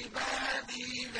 عِبَادِي لَيْسَ